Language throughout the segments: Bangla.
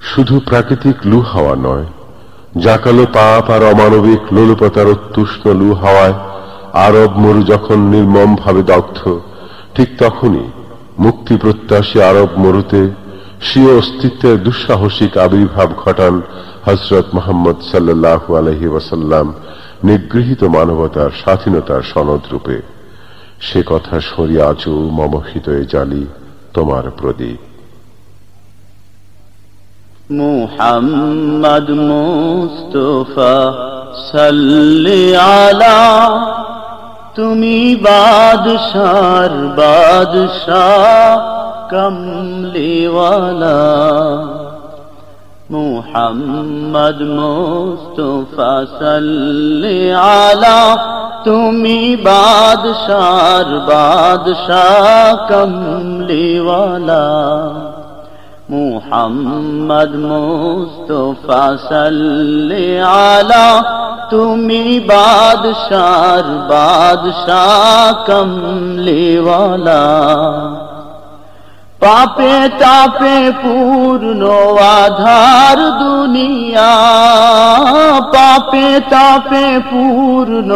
শুধু প্রাকৃতিক লু হাওয়া নয়, জাকালো পাপ আর অমানবিক লোলপতার অত্যুষ্ণ লু হাওয়ায় আরব মরু যখন নির্মম ভাবে দগ্ধ, ঠিক তখনই মুক্তি প্রত্যাশী আরব মরুতে স্বীয় অস্তিত্বের দুঃসাহসিক আবির্ভাব ঘটান হজরত মোহাম্মদ সাল্লাহ আলহি ওয়াসাল্লাম নিগৃহীত মানবতার স্বাধীনতার সনদ রূপে। সে কথা সরিয়া আজও মমহিত জালি তোমার প্রদীপ। মুহাম্মদ মুস্তফা সাল্লি আলা তুমি বাদশার বাদশাহ কমলিওয়ালা মুহাম্মদ মুস্তফা সাল্লি আলা তুমি বাদশার বাদশাহ কমলিওয়ালা মুহাম্মদ মুস্তফা সাল্লি আলা তুমি বাদশার বাদশাহ কমলিওয়ালা পাপে তাপে পূর্ণ আধার দুনিয়া পাপে তাপে পূর্ণ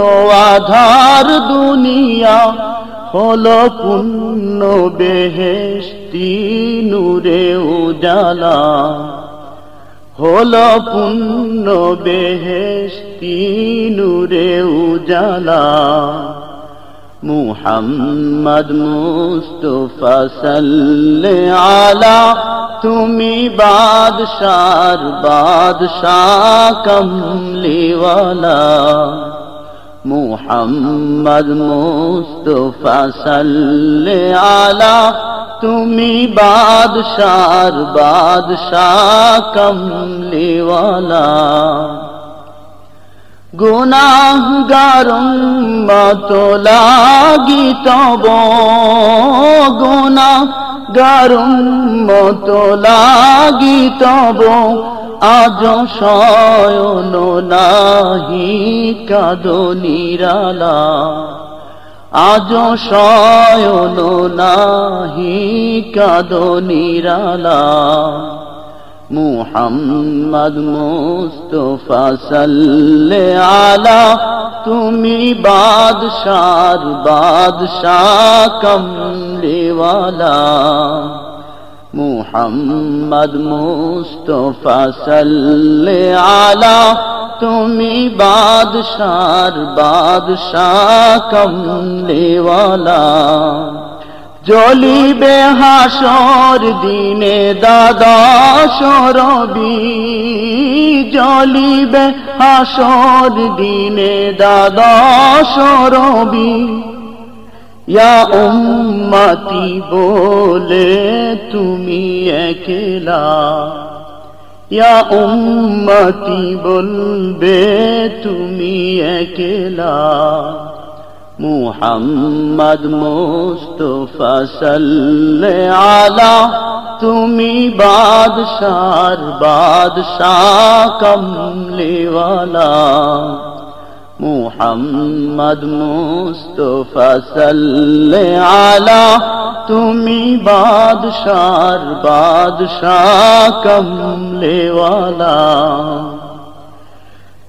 আধার দুনিয়া হলো পুণ্য বেহেস্তি নূরে উজালা। হলো পুণ্য বেহেস্তি নূরে উজালা। মুহাম্মদ মুস্তফা সাল্লে আলা, তুমি বাদশার বাদশাহ কমলিওয়ালা। মুহাম্মদ মুস্তফা সাল্লে আলা তুমি বাদশার বাদশাহ কমলিওয়ালা গুনাহগারম মত লাগি তব গুনাহগারম মত লাগি তব আজ শয়ন নাহি কাদ নিরালা। আজ শয়ন নাহি কাদ নিরালা। মুহাম্মদ মুস্তফা সাল্লে আলা, তুমি বাদশার বাদশাহ কমলিওয়ালা। মুহাম্মদ মুস্তফা সাল্লে আলা, তুমি বাদশার বাদশাহ কমলিওয়ালা জ্বলিবে হাসর দিনে দাদা সরবি জ্বলিবে হাসর দিনে দাদা সরবি। ইয়া উম্মতি বলে তুমি একলা। ইয়া উম্মতি বলবে তুমি একলা। মুহাম্মদ মুস্তফা সাল্লে আলা, তুমি বাদশার বাদশাহ কমলিওয়ালা। মুহাম্মদ মুস্তফা সাল্লে আলা, তুমি বাদশার বাদশাহ কমলিওয়ালা।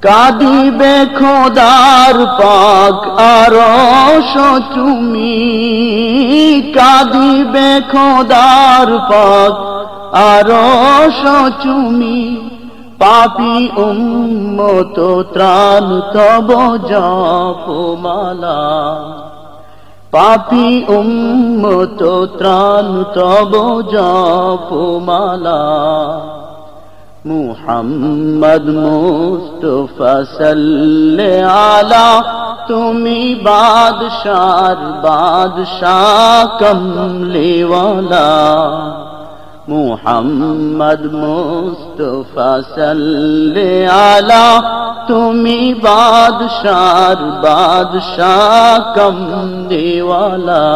কাঁদিবে খোদার পাক আরশ তুমি, কাঁদিবে খোদার পাক আরশ তুমি। পাপি উম্মত ত্রাণ তব জপমালা পাপি উম্মত ত্রাণ তব জপমালা মুহাম্মদ মুস্তফা সাল্লে আলা তুমি বাদশার বাদশাহ কমলিওয়ালা মুহাম্মদ মুস্তফা সাল্লে আলা, তুমি বাদশার বাদশাহ কমলিওয়ালা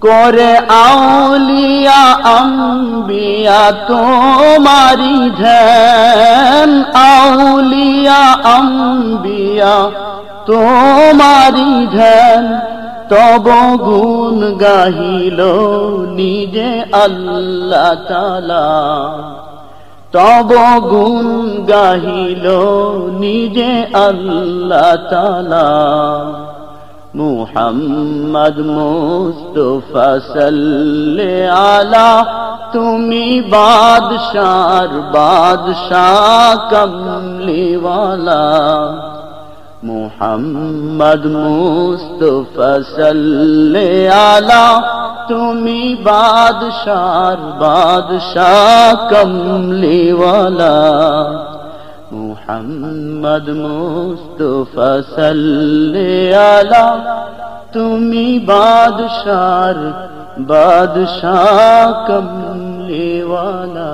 করে আউলিয়া আম্বিয়া তোমারি ধ্যান। আউলিয়া আম্বিয়া তোমারি ধ্যান। তব গুণ গাহিল নিজে আল্লাহ তালা তব গুণ গাহিল নিজে আল্লাহ তালা মুহাম্মদ মুস্তফা সাল্লে আলা, তুমি বাদশার বাদশাহ কমলিওয়ালা। মুহাম্মদ মুস্তফা সাল্লে আলা তুমি বাদশার বাদশাহ কমলিওয়ালা মুহাম্মদ মুস্তফা সাল্লে আলা তুমি বাদশার বাদশাহ কমলিওয়ালা